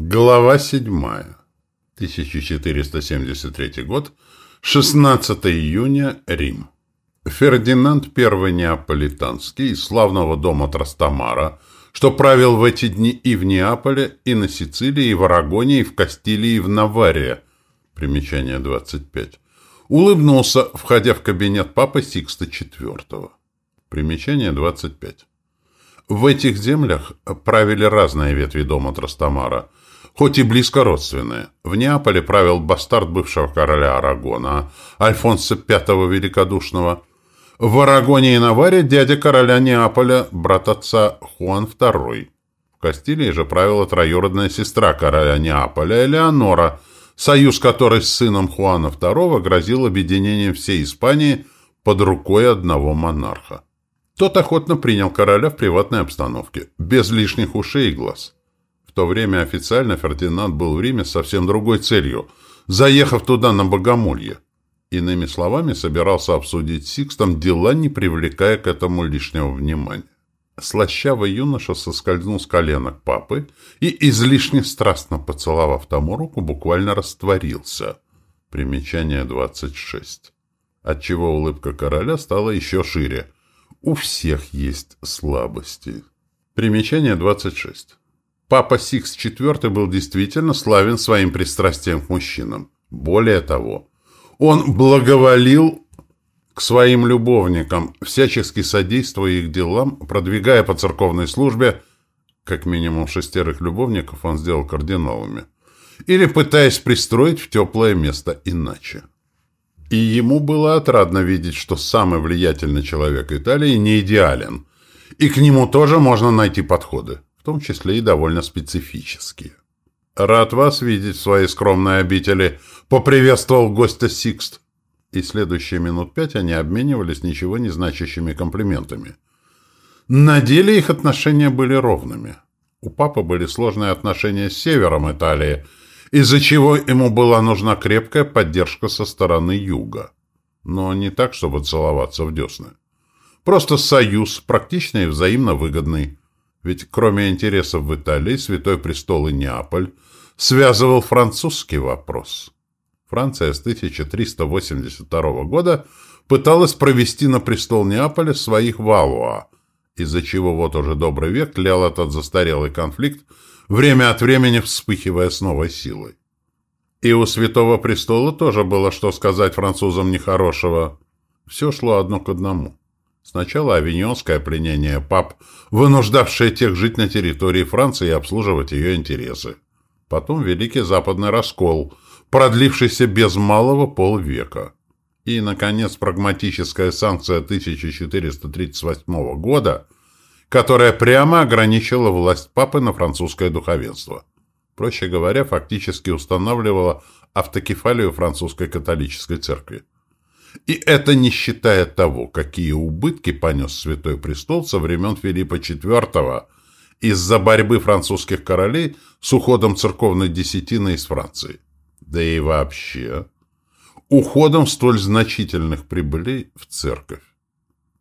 Глава 7. 1473 год. 16 июня. Рим. Фердинанд I Неаполитанский из славного дома Трастамара, что правил в эти дни и в Неаполе, и на Сицилии, и в Арагоне, и в Кастилии, и в Наварре. Примечание 25. Улыбнулся, входя в кабинет папы Сикста IV. Примечание 25. В этих землях правили разные ветви дома Трастамара, хоть и близко родственные. В Неаполе правил бастард бывшего короля Арагона, Альфонса V Великодушного. В Арагоне и Наваре дядя короля Неаполя, брат отца Хуан II. В Кастилии же правила троюродная сестра короля Неаполя Элеонора, союз которой с сыном Хуана II грозил объединением всей Испании под рукой одного монарха. Тот охотно принял короля в приватной обстановке, без лишних ушей и глаз. То время официально Фердинанд был в Риме с совсем другой целью, заехав туда на богомолье. Иными словами, собирался обсудить с Сикстом дела, не привлекая к этому лишнего внимания. Слащавый юноша соскользнул с коленок папы и, излишне страстно поцеловав тому руку, буквально растворился. Примечание 26. Отчего улыбка короля стала еще шире – у всех есть слабости. Примечание 26. Папа Сикс IV был действительно славен своим пристрастием к мужчинам. Более того, он благоволил к своим любовникам, всячески содействуя их делам, продвигая по церковной службе, как минимум шестерых любовников он сделал кардиналами, или пытаясь пристроить в теплое место иначе. И ему было отрадно видеть, что самый влиятельный человек Италии не идеален, и к нему тоже можно найти подходы, в том числе и довольно специфические. «Рад вас видеть в своей скромной обители», — поприветствовал гостя Сикст. И следующие минут пять они обменивались ничего не значащими комплиментами. На деле их отношения были ровными. У папы были сложные отношения с севером Италии — из-за чего ему была нужна крепкая поддержка со стороны юга. Но не так, чтобы целоваться в десны. Просто союз, практичный и взаимно выгодный. Ведь кроме интересов в Италии, Святой Престол и Неаполь связывал французский вопрос. Франция с 1382 года пыталась провести на престол Неаполя своих Валуа, из-за чего вот уже добрый век тлел этот застарелый конфликт время от времени вспыхивая с новой силой. И у Святого Престола тоже было что сказать французам нехорошего. Все шло одно к одному. Сначала авиньонское пленение пап, вынуждавшее тех жить на территории Франции и обслуживать ее интересы. Потом Великий Западный раскол, продлившийся без малого полвека. И, наконец, прагматическая санкция 1438 года – которая прямо ограничила власть папы на французское духовенство. Проще говоря, фактически устанавливала автокефалию французской католической церкви. И это не считая того, какие убытки понес Святой Престол со времен Филиппа IV из-за борьбы французских королей с уходом церковной десятины из Франции. Да и вообще, уходом столь значительных прибылей в церковь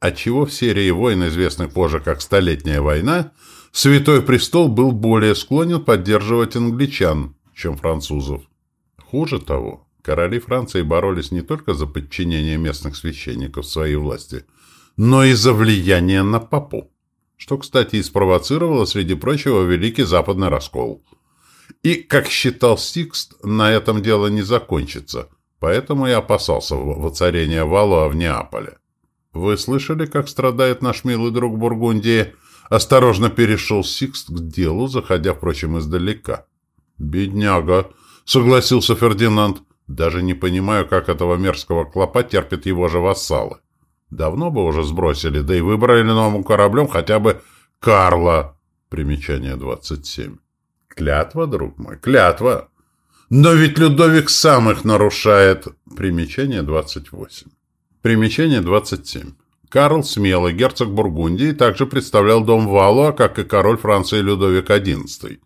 отчего в серии войн, известных позже как «Столетняя война», Святой Престол был более склонен поддерживать англичан, чем французов. Хуже того, короли Франции боролись не только за подчинение местных священников своей власти, но и за влияние на папу, что, кстати, и спровоцировало, среди прочего, Великий Западный раскол. И, как считал Сикст, на этом дело не закончится, поэтому и опасался воцарения Валуа в Неаполе. «Вы слышали, как страдает наш милый друг Бургундии?» Осторожно перешел Сикст к делу, заходя, впрочем, издалека. «Бедняга!» — согласился Фердинанд. «Даже не понимаю, как этого мерзкого клопа терпят его же вассалы. Давно бы уже сбросили, да и выбрали новым королем хотя бы Карла». Примечание 27. «Клятва, друг мой, клятва!» «Но ведь Людовик сам их нарушает!» Примечание 28. Примечание 27. Карл Смелый, герцог Бургундии, также представлял дом Валуа, как и король Франции Людовик XI,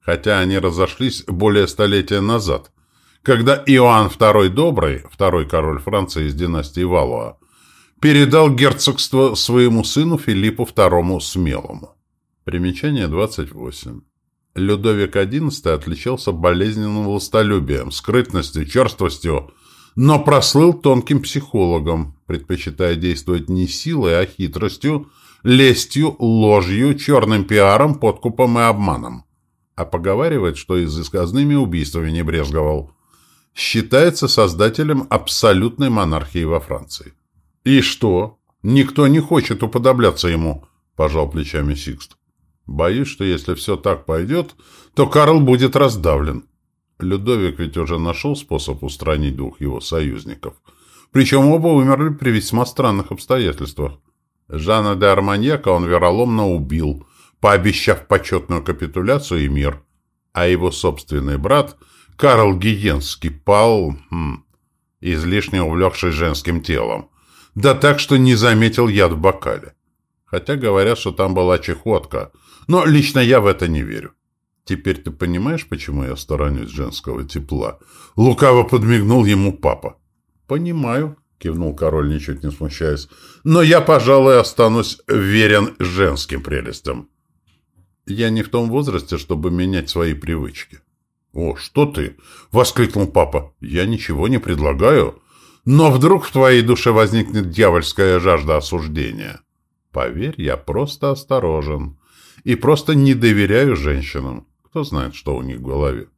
хотя они разошлись более столетия назад, когда Иоанн II Добрый, второй король Франции из династии Валуа, передал герцогство своему сыну Филиппу II Смелому. Примечание 28. Людовик XI отличался болезненным властолюбием, скрытностью, черствостью, но прослыл тонким психологом, предпочитая действовать не силой, а хитростью, лестью, ложью, черным пиаром, подкупом и обманом. А поговаривает, что и заказными убийствами не брезговал. Считается создателем абсолютной монархии во Франции. «И что? Никто не хочет уподобляться ему», – пожал плечами Сикст. «Боюсь, что если все так пойдет, то Карл будет раздавлен. Людовик ведь уже нашел способ устранить двух его союзников. Причем оба умерли при весьма странных обстоятельствах. Жана де Арманьяка он вероломно убил, пообещав почетную капитуляцию и мир. А его собственный брат, Карл Гиенский, пал, хм, излишне увлекшись женским телом. Да так, что не заметил яд в бокале. Хотя говорят, что там была чехотка. Но лично я в это не верю. Теперь ты понимаешь, почему я сторонюсь женского тепла? Лукаво подмигнул ему папа. Понимаю, кивнул король, ничуть не смущаясь. Но я, пожалуй, останусь верен женским прелестям. Я не в том возрасте, чтобы менять свои привычки. О, что ты? воскликнул папа. Я ничего не предлагаю. Но вдруг в твоей душе возникнет дьявольская жажда осуждения. Поверь, я просто осторожен и просто не доверяю женщинам. Кто знает, что у них в голове.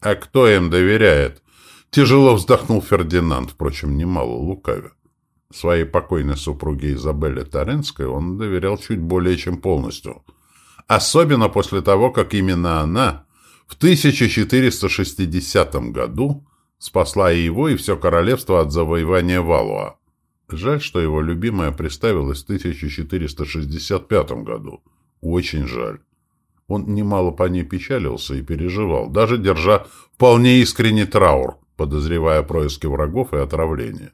А кто им доверяет? Тяжело вздохнул Фердинанд, впрочем, немало лукавя. Своей покойной супруге Изабелле Таренской он доверял чуть более чем полностью. Особенно после того, как именно она в 1460 году спасла и его, и все королевство от завоевания Валуа. Жаль, что его любимая приставилась в 1465 году. Очень жаль. Он немало по ней печалился и переживал, даже держа вполне искренний траур, подозревая происки врагов и отравление.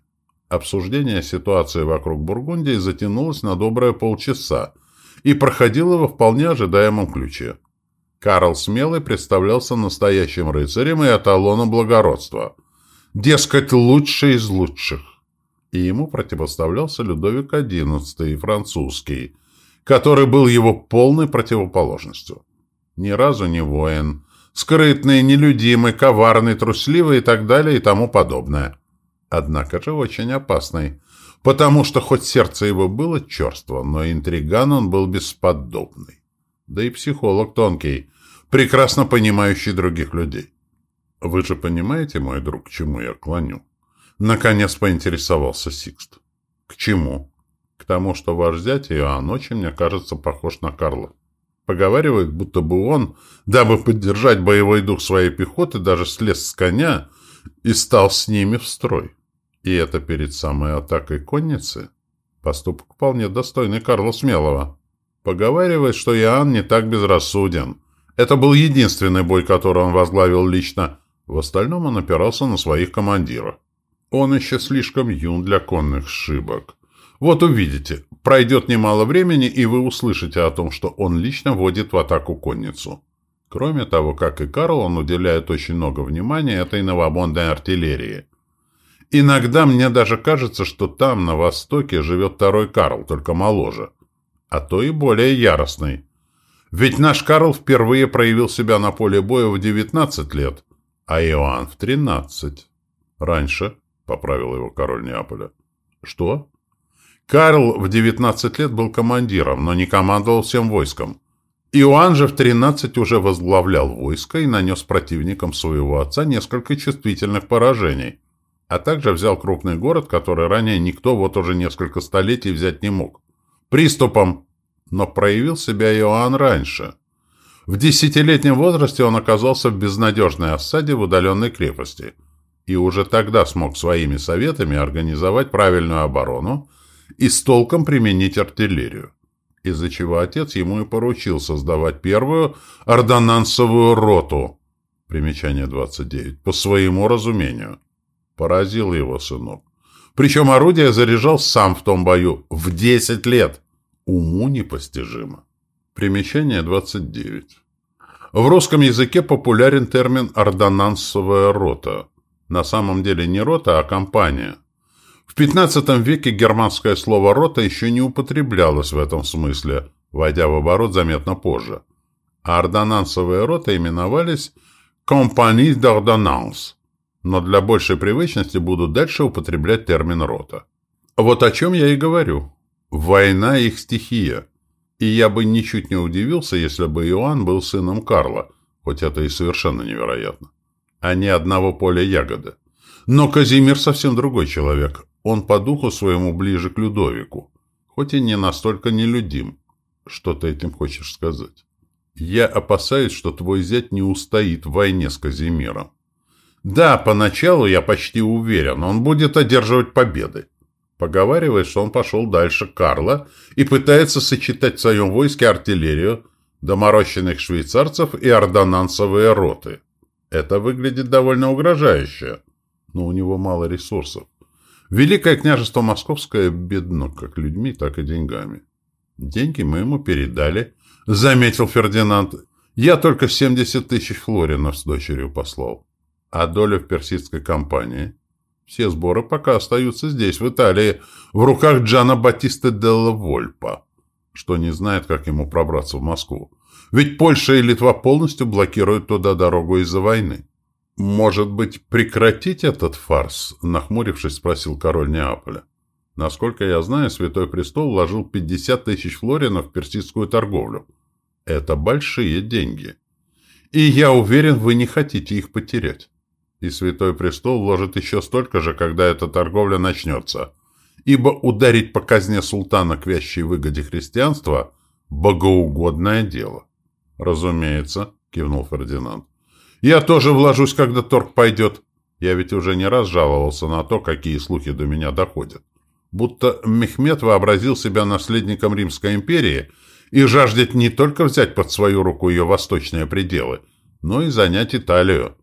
Обсуждение ситуации вокруг Бургундии затянулось на доброе полчаса и проходило во вполне ожидаемом ключе. Карл Смелый представлялся настоящим рыцарем и эталоном благородства. Дескать, лучший из лучших. И ему противоставлялся Людовик XI, французский, который был его полной противоположностью. Ни разу не воин, скрытный, нелюдимый, коварный, трусливый и так далее и тому подобное. Однако же очень опасный, потому что хоть сердце его было черство, но интриган он был бесподобный. Да и психолог тонкий, прекрасно понимающий других людей. Вы же понимаете, мой друг, к чему я клоню? Наконец поинтересовался Сикст. К чему? К тому, что ваш зять Иоанн очень, мне кажется, похож на Карла. Поговаривают, будто бы он, дабы поддержать боевой дух своей пехоты, даже слез с коня и стал с ними в строй. И это перед самой атакой конницы? Поступок вполне достойный Карла Смелого. Поговаривает, что Иоанн не так безрассуден. Это был единственный бой, который он возглавил лично. В остальном он опирался на своих командиров. Он еще слишком юн для конных сшибок. Вот увидите, пройдет немало времени, и вы услышите о том, что он лично водит в атаку конницу. Кроме того, как и Карл, он уделяет очень много внимания этой новомодной артиллерии. Иногда мне даже кажется, что там, на востоке, живет второй Карл, только моложе. А то и более яростный. Ведь наш Карл впервые проявил себя на поле боя в 19 лет, а Иоанн в 13. Раньше, — поправил его король Неаполя. Что? Карл в 19 лет был командиром, но не командовал всем войском. Иоанн же в 13 уже возглавлял войско и нанес противникам своего отца несколько чувствительных поражений, а также взял крупный город, который ранее никто вот уже несколько столетий взять не мог. Приступом! Но проявил себя Иоанн раньше. В десятилетнем возрасте он оказался в безнадежной осаде в удаленной крепости и уже тогда смог своими советами организовать правильную оборону, и с толком применить артиллерию, из-за чего отец ему и поручил создавать первую ордонансовую роту, примечание 29, по своему разумению. Поразил его сынок. Причем орудие заряжал сам в том бою в 10 лет. Уму непостижимо. Примечание 29. В русском языке популярен термин «ордонансовая рота». На самом деле не рота, а компания – в XV веке германское слово «рота» еще не употреблялось в этом смысле, войдя в оборот заметно позже. а ордонансовые роты именовались «Compagnie d'Ordonnance», но для большей привычности буду дальше употреблять термин «рота». Вот о чем я и говорю. Война — их стихия. И я бы ничуть не удивился, если бы Иоанн был сыном Карла, хоть это и совершенно невероятно. А не одного поля ягоды. Но Казимир совсем другой человек. Он по духу своему ближе к Людовику, хоть и не настолько нелюдим. Что ты этим хочешь сказать? Я опасаюсь, что твой зять не устоит в войне с Казимиром. Да, поначалу я почти уверен, он будет одерживать победы. Поговаривает, что он пошел дальше Карла и пытается сочетать в своем войске артиллерию, доморощенных швейцарцев и ордонансовые роты. Это выглядит довольно угрожающе, но у него мало ресурсов. Великое княжество Московское бедно как людьми, так и деньгами. Деньги мы ему передали, заметил Фердинанд. Я только 70 тысяч флоринов с дочерью послал. А доля в персидской компании? Все сборы пока остаются здесь, в Италии, в руках Джана Батиста Делла Вольпа, что не знает, как ему пробраться в Москву. Ведь Польша и Литва полностью блокируют туда дорогу из-за войны. «Может быть, прекратить этот фарс?» – нахмурившись, спросил король Неаполя. «Насколько я знаю, Святой Престол вложил 50 тысяч флоринов в персидскую торговлю. Это большие деньги. И я уверен, вы не хотите их потерять и Святой Престол вложит еще столько же, когда эта торговля начнется. Ибо ударить по казне султана к вящей выгоде христианства – богоугодное дело. «Разумеется», – кивнул Фердинанд. «Я тоже вложусь, когда торг пойдет. Я ведь уже не раз жаловался на то, какие слухи до меня доходят. Будто Мехмед вообразил себя наследником Римской империи и жаждет не только взять под свою руку ее восточные пределы, но и занять Италию.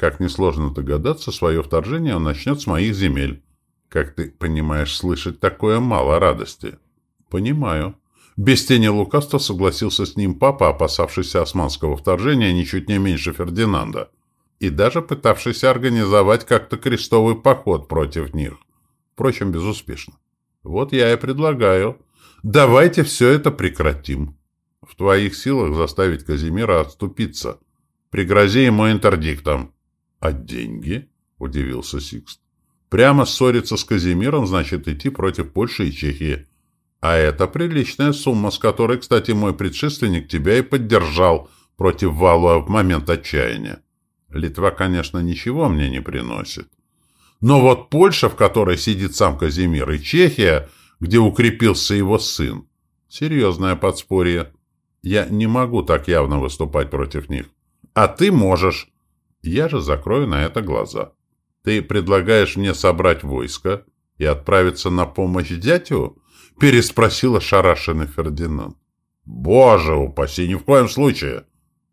Как несложно догадаться, свое вторжение он начнет с моих земель. Как ты понимаешь, слышать такое мало радости. Понимаю. Без тени лукавства согласился с ним папа, опасавшийся османского вторжения ничуть не меньше Фердинанда, и даже пытавшийся организовать как-то крестовый поход против них. Впрочем, безуспешно. Вот я и предлагаю. Давайте все это прекратим. В твоих силах заставить Казимира отступиться. Пригрози ему интердиктом. «А деньги?» – удивился Сикст. «Прямо ссориться с Казимиром значит идти против Польши и Чехии. А это приличная сумма, с которой, кстати, мой предшественник тебя и поддержал против Валуа в момент отчаяния. Литва, конечно, ничего мне не приносит. Но вот Польша, в которой сидит сам Казимир, и Чехия, где укрепился его сын, серьезное подспорье. Я не могу так явно выступать против них. А ты можешь. Я же закрою на это глаза. Ты предлагаешь мне собрать войско и отправиться на помощь дядю? Переспросила шарашенный Фердинанд. Боже упаси, ни в коем случае.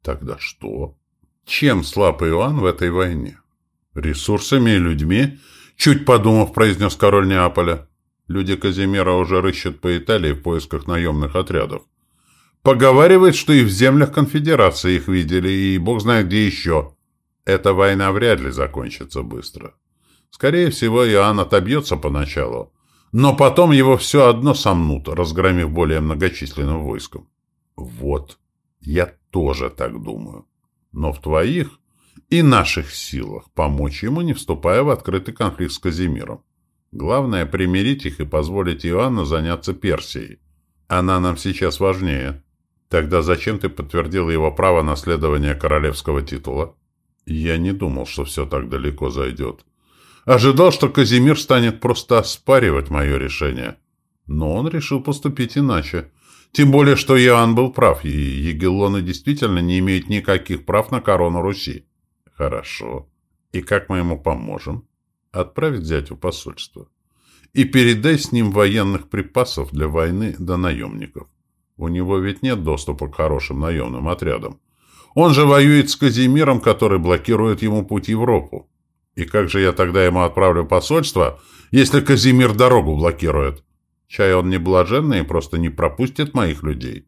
Тогда что? Чем слаб Иоанн в этой войне? Ресурсами и людьми? Чуть подумав, произнес король Неаполя. Люди Казимира уже рыщут по Италии в поисках наемных отрядов. Поговаривает, что и в землях конфедерации их видели, и бог знает где еще. Эта война вряд ли закончится быстро. Скорее всего, Иоанн отобьется поначалу, но потом его все одно сомнут, разгромив более многочисленным войском. Вот, я тоже так думаю. Но в твоих и наших силах помочь ему, не вступая в открытый конфликт с Казимиром. Главное — примирить их и позволить Иоанну заняться Персией. Она нам сейчас важнее. Тогда зачем ты подтвердил его право наследования королевского титула? Я не думал, что все так далеко зайдет. Ожидал, что Казимир станет просто оспаривать мое решение. Но он решил поступить иначе. Тем более, что Иоанн был прав, и егеллоны действительно не имеют никаких прав на корону Руси. Хорошо. И как мы ему поможем? Отправить зятю посольство. И передай с ним военных припасов для войны до наемников. У него ведь нет доступа к хорошим наемным отрядам. Он же воюет с Казимиром, который блокирует ему путь в Европу. И как же я тогда ему отправлю посольство, если Казимир дорогу блокирует? Чай он не блаженный и просто не пропустит моих людей.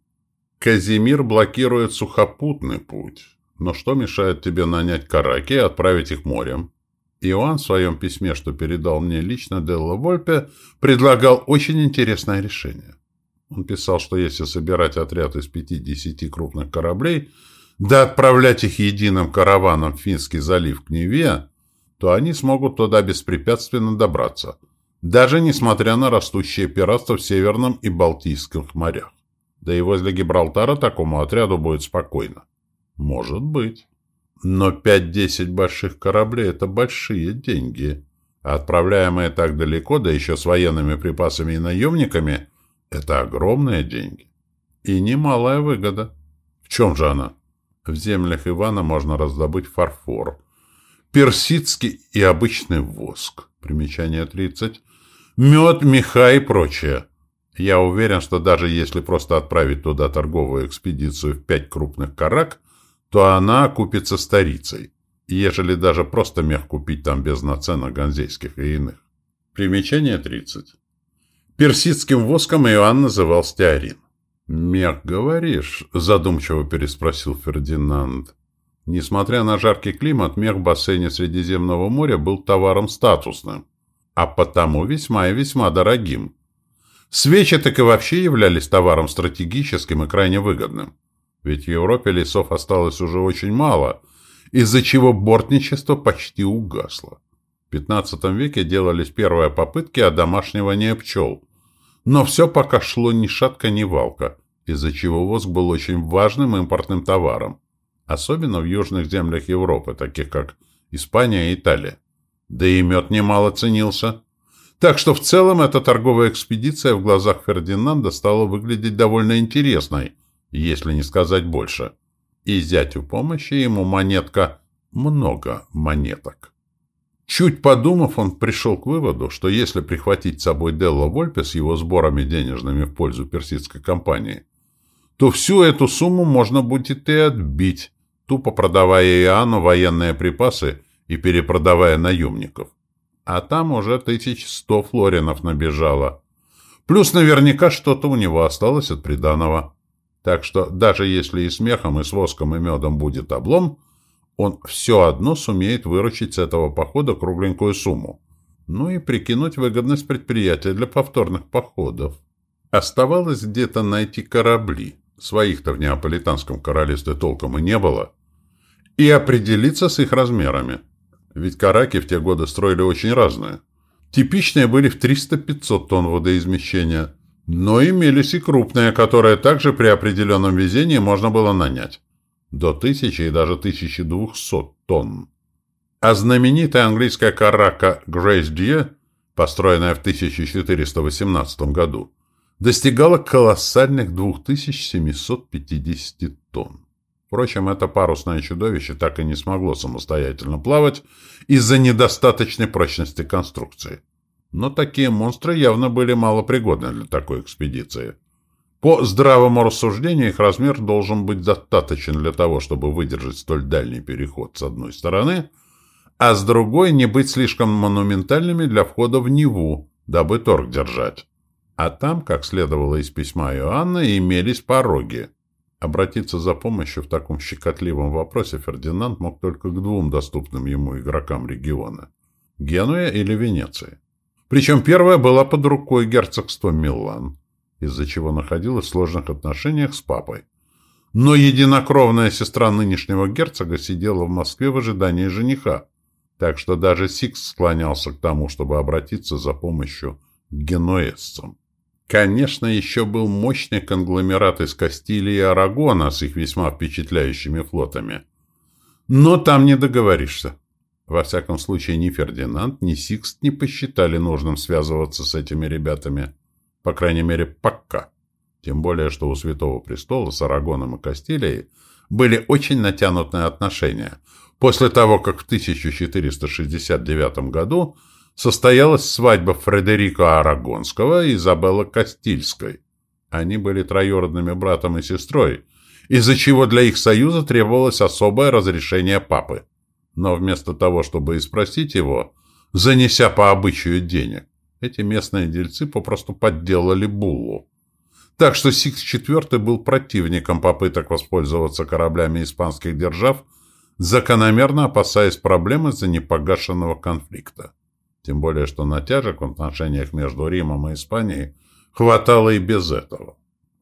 Казимир блокирует сухопутный путь. Но что мешает тебе нанять караки и отправить их морем? Иоанн в своем письме, что передал мне лично Делла Вольпе, предлагал очень интересное решение. Он писал, что если собирать отряд из 50 крупных кораблей, да отправлять их единым караваном в Финский залив к Неве, то они смогут туда беспрепятственно добраться, даже несмотря на растущее пиратство в Северном и Балтийских морях. Да и возле Гибралтара такому отряду будет спокойно. Может быть. Но 5-10 больших кораблей – это большие деньги. А отправляемые так далеко, да еще с военными припасами и наемниками – это огромные деньги. И немалая выгода. В чем же она? В землях Ивана можно раздобыть фарфор, персидский и обычный воск. Примечание 30. Мед, меха и прочее. Я уверен, что даже если просто отправить туда торговую экспедицию в пять крупных карак, то она окупится старицей, ежели даже просто мех купить там без наценок ганзейских и иных. Примечание 30. Персидским воском Иоанн называл стеарин. «Мех, говоришь?» – задумчиво переспросил Фердинанд. Несмотря на жаркий климат, мех в бассейне Средиземного моря был товаром статусным, а потому весьма и весьма дорогим. Свечи так и вообще являлись товаром стратегическим и крайне выгодным. Ведь в Европе лесов осталось уже очень мало, из-за чего бортничество почти угасло. В XV веке делались первые попытки одомашнивания пчел. Но все пока шло ни шатка, ни валка, из-за чего воск был очень важным импортным товаром, особенно в южных землях Европы, таких как Испания и Италия. Да и мед немало ценился. Так что в целом эта торговая экспедиция в глазах Фердинанда стала выглядеть довольно интересной, если не сказать больше. И зятю помощи ему монетка много монеток. Чуть подумав, он пришел к выводу, что если прихватить с собой Делла Вольпе с его сборами денежными в пользу персидской компании, то всю эту сумму можно будет и отбить, тупо продавая Иоанну военные припасы и перепродавая наемников а там уже тысяч сто флоринов набежало. Плюс наверняка что-то у него осталось от приданого. Так что даже если и смехом, и с воском, и медом будет облом, он все одно сумеет выручить с этого похода кругленькую сумму. Ну и прикинуть выгодность предприятия для повторных походов. Оставалось где-то найти корабли. Своих-то в Неаполитанском королевстве толком и не было. И определиться с их размерами. Ведь караки в те годы строили очень разные. Типичные были в 300-500 тонн водоизмещения, но имелись и крупные, которые также при определенном везении можно было нанять. До 1000 и даже 1200 тонн. А знаменитая английская карака Грейс Дье, построенная в 1418 году, достигала колоссальных 2750 тонн. Впрочем, это парусное чудовище так и не смогло самостоятельно плавать из-за недостаточной прочности конструкции. Но такие монстры явно были малопригодны для такой экспедиции. По здравому рассуждению, их размер должен быть достаточен для того, чтобы выдержать столь дальний переход с одной стороны, а с другой не быть слишком монументальными для входа в Неву, дабы торг держать. А там, как следовало из письма Иоанна, имелись пороги. Обратиться за помощью в таком щекотливом вопросе Фердинанд мог только к двум доступным ему игрокам региона – Генуя или Венеции. Причем первая была под рукой герцогства Милан, из-за чего находилась в сложных отношениях с папой. Но единокровная сестра нынешнего герцога сидела в Москве в ожидании жениха, так что даже Сикс склонялся к тому, чтобы обратиться за помощью к генуэзцам. Конечно, еще был мощный конгломерат из Кастилии и Арагона с их весьма впечатляющими флотами. Но там не договоришься. Во всяком случае, ни Фердинанд, ни Сикст не посчитали нужным связываться с этими ребятами. По крайней мере, пока. Тем более, что у Святого Престола с Арагоном и Кастилией были очень натянутые отношения. После того, как в 1469 году состоялась свадьба Фредерика Арагонского и Изабеллы Кастильской. Они были троюродными братом и сестрой, из-за чего для их союза требовалось особое разрешение папы. Но вместо того, чтобы и спросить его, занеся по обычаю денег, эти местные дельцы попросту подделали буллу. Так что Сикс IV был противником попыток воспользоваться кораблями испанских держав, закономерно опасаясь проблем из-за непогашенного конфликта. Тем более, что натяжек в отношениях между Римом и Испанией хватало и без этого.